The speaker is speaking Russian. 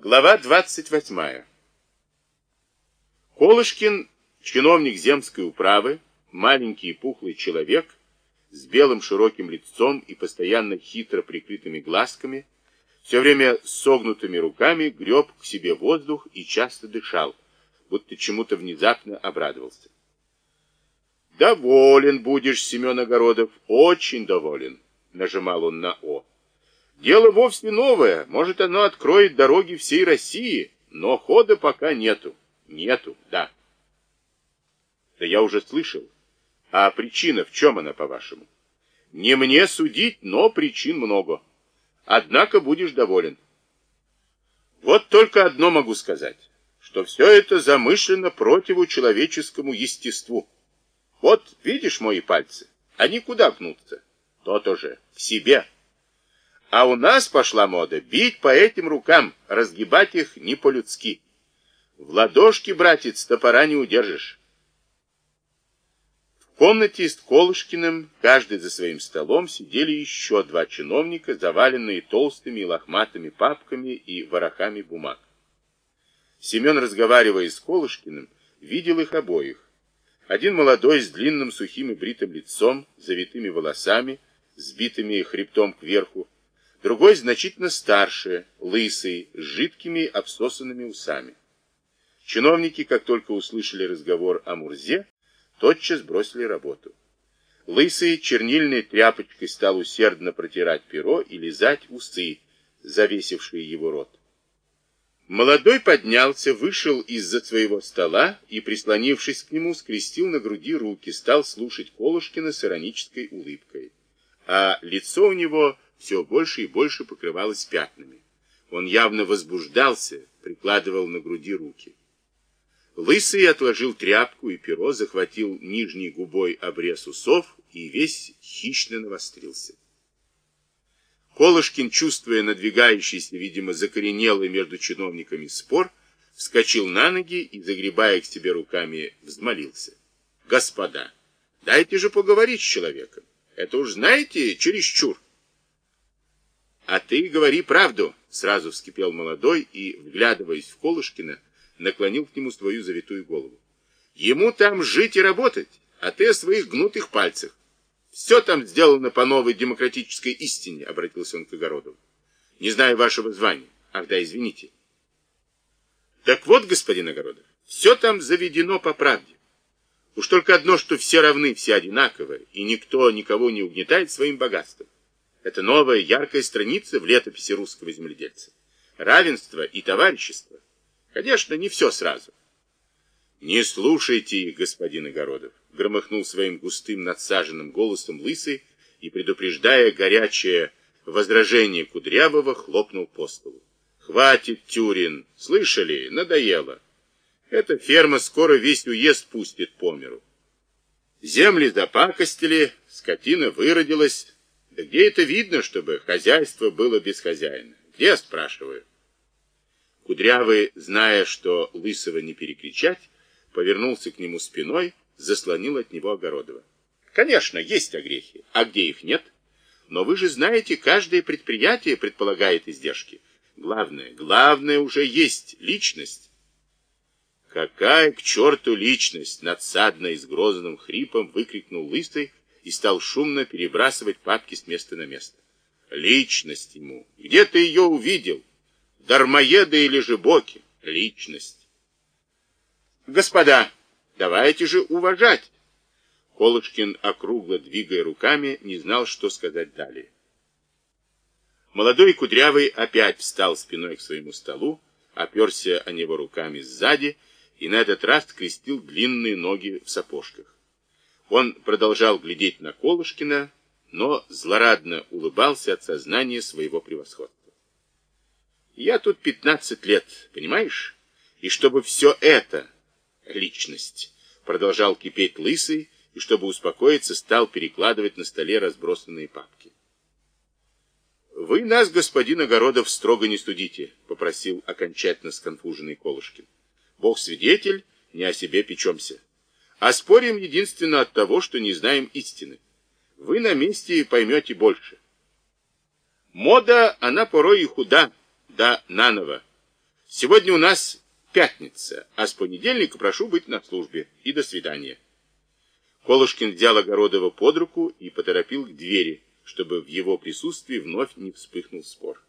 Глава 28. Колышкин, чиновник земской управы, маленький и пухлый человек, с белым широким лицом и постоянно хитро прикрытыми глазками, все время согнутыми руками греб к себе воздух и часто дышал, будто чему-то внезапно обрадовался. «Доволен будешь, Семен Огородов, очень доволен», — нажимал он на «О». Дело вовсе новое, может, оно откроет дороги всей России, но хода пока нету. Нету, да. Да я уже слышал. А причина в чем она, по-вашему? Не мне судить, но причин много. Однако будешь доволен. Вот только одно могу сказать, что все это замышлено противу человеческому естеству. Вот, видишь мои пальцы? Они куда гнутся? То-то же, к себе. А у нас пошла мода бить по этим рукам, разгибать их не по-людски. В ладошки, братец, топора не удержишь. В комнате с Колышкиным, каждый за своим столом, сидели еще два чиновника, заваленные толстыми лохматыми папками и ворохами бумаг. Семен, разговаривая с Колышкиным, видел их обоих. Один молодой, с длинным сухим и бритым лицом, завитыми волосами, сбитыми хребтом кверху, другой значительно старше, лысый, с жидкими обсосанными усами. Чиновники, как только услышали разговор о Мурзе, тотчас бросили работу. Лысый чернильной тряпочкой стал усердно протирать перо и лизать усы, завесившие его рот. Молодой поднялся, вышел из-за своего стола и, прислонившись к нему, скрестил на груди руки, стал слушать Колышкина с иронической улыбкой. А лицо у него все больше и больше покрывалось пятнами. Он явно возбуждался, прикладывал на груди руки. Лысый отложил тряпку и перо, захватил нижней губой обрез усов и весь хищно навострился. Колышкин, чувствуя надвигающийся, видимо, закоренелый между чиновниками спор, вскочил на ноги и, загребая к себе руками, взмолился. «Господа, дайте же поговорить с человеком. Это уж знаете, чересчур». «А ты говори правду!» — сразу вскипел молодой и, вглядываясь в Колышкина, наклонил к нему свою завитую голову. «Ему там жить и работать, а ты о своих гнутых пальцах. Все там сделано по новой демократической истине», — обратился он к Огородову. «Не знаю вашего звания. Ах да, извините». «Так вот, господин Огородов, все там заведено по правде. Уж только одно, что все равны, все одинаковы, и никто никого не угнетает своим богатством. Это новая яркая страница в летописи русского земледельца. Равенство и товарищество. Конечно, не все сразу. «Не слушайте господин Огородов», — громыхнул своим густым надсаженным голосом лысый и, предупреждая горячее возражение Кудрявого, хлопнул по столу. «Хватит, Тюрин! Слышали? Надоело. Эта ферма скоро весь уезд пустит по миру. Земли запакостили, скотина выродилась, где это видно, чтобы хозяйство было без хозяина? Где, спрашиваю? Кудрявый, зная, что Лысого не перекричать, повернулся к нему спиной, заслонил от него Огородова. Конечно, есть огрехи, а где их нет? Но вы же знаете, каждое предприятие предполагает издержки. Главное, главное уже есть личность. Какая к черту личность? Надсадно и с грозным хрипом выкрикнул Лысый, и стал шумно перебрасывать папки с места на место. Личность ему. Где ты ее увидел? Дармоеда или же боки? Личность. Господа, давайте же уважать. Колышкин, округло двигая руками, не знал, что сказать далее. Молодой кудрявый опять встал спиной к своему столу, оперся о него руками сзади и на этот раз скрестил длинные ноги в сапожках. Он продолжал глядеть на Колышкина, но злорадно улыбался от сознания своего превосходства. Я тут 15 лет, понимаешь? И чтобы все это, личность, продолжал кипеть лысый, и чтобы успокоиться, стал перекладывать на столе разбросанные папки. «Вы нас, господин Огородов, строго не судите», — попросил окончательно сконфуженный Колышкин. «Бог свидетель, не о себе печемся». А спорим единственно от того, что не знаем истины. Вы на месте поймете больше. Мода, она порой и худа, да наново. Сегодня у нас пятница, а с понедельника прошу быть на службе. И до свидания. Колышкин взял Огородова под руку и поторопил к двери, чтобы в его присутствии вновь не вспыхнул спор.